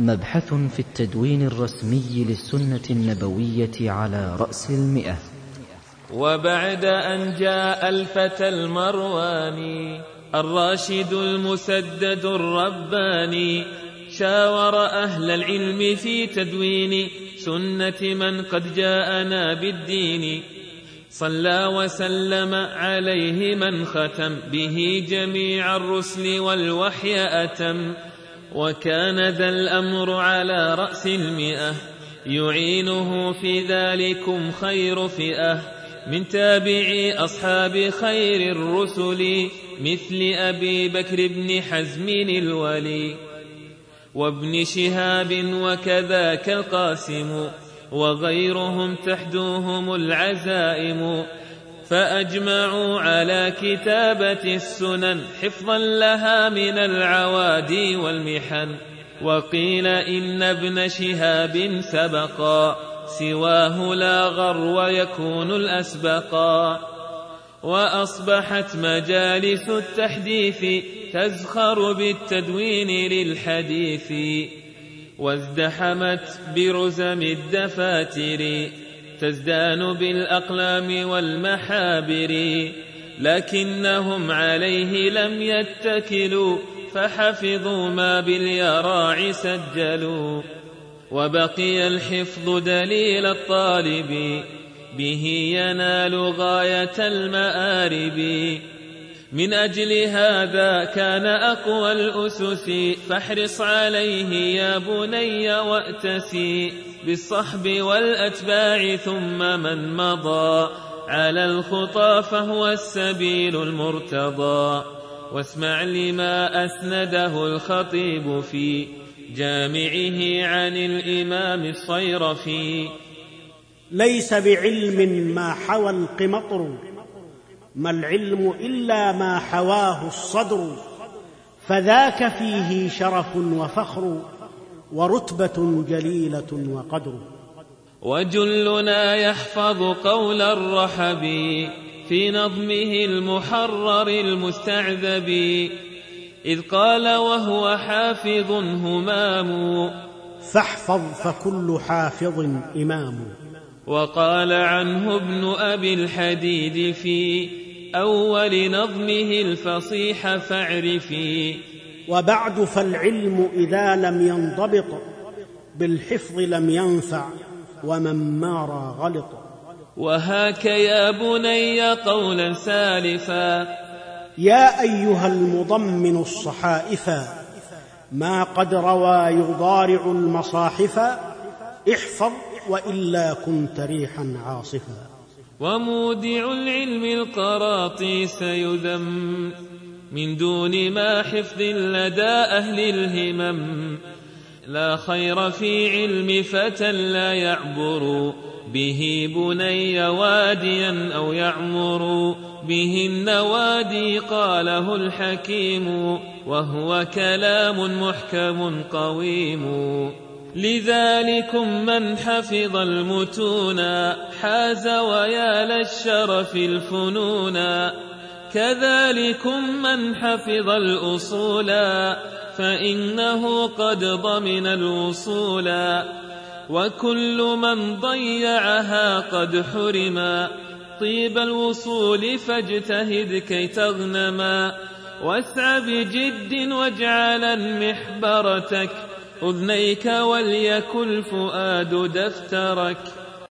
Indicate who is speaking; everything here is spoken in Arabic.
Speaker 1: مبحث في التدوين الرسمي للسنة النبوية على رأس المئة.
Speaker 2: وبعد أن جاء الفتى المرواني الراشد المسدد الرباني شاور أهل العلم في تدوين سنة من قد جاءنا بالدين. صلى وسلم عليه من ختم به جميع الرسل والوحي أتم. وكان ذا الأمر على رأس المئة. يعينه في ذلكم خير فئة. من تابعي أصحاب خير الرسل مثل أبي بكر بن حزم الولي. وابن شهاب وكذاك القاسم وغيرهم تحدوهم العزائم. فأجمعوا على كتابة السنن حفظا لها من العوادي والمحن. وقيل إن ابن شهاب سبقا سواه لا غر ويكون الأسبقا. وأصبحت مجالس التحديث تزخر بالتدوين للحديث. وازدحمت برزم الدفاتر. تزدان بالأقلام والمحابر لكنهم عليه لم يتكلوا فحفظوا ما باليراع سجلوا. وبقي الحفظ دليل الطالب به ينال غاية المآرب. من أجل هذا كان أقوى الأسس فاحرص عليه يا بني وأتسي بالصحب والأتباع ثم من مضى. على الخطى فهو السبيل المرتضى. واسمع لما أسنده الخطيب في جامعه عن الإمام الصيرفي.
Speaker 3: ليس بعلم ما حوى القمطر. ما العلم إلا ما حواه الصدر فذاك فيه شرف وفخر ورتبة جليلة وقدر.
Speaker 2: وجلنا يحفظ قول الرحب في نظمه المحرر المستعذب إذ قال وهو حافظ همام.
Speaker 3: فاحفظ فكل حافظ إمام.
Speaker 2: وقال عنه ابن أبي الحديد في أول نظمه الفصيح فاعرفي.
Speaker 3: وبعد فالعلم إذا لم ينضبط بالحفظ لم ينفع ومن مار غلط.
Speaker 2: وهاك يا بني قولا سالفا.
Speaker 3: يا أيها المضمن الصحائف ما قد روى يضارع المصاحف احفظ وإلا كنت ريحا عاصفا.
Speaker 2: ومودع العلم القراطيس يذم. من دون ما حفظ لدى أهل الهمم. لا خير في علم فتى لا يعبر. به بني واديا أو يعمر. به النوادي قاله الحكيم. وهو كلام محكم قويم. لذلكم من حفظ المتون حاز ويا للشرف الفنون. كذلكم من حفظ الأصول فإنه قد ضمن الوصول. وكل من ضيعها قد حرما طيب الوصول فاجتهد كي تغنما واسع بجد واجعلا محبرتك أذنيك وليكن الفؤاد دفترك.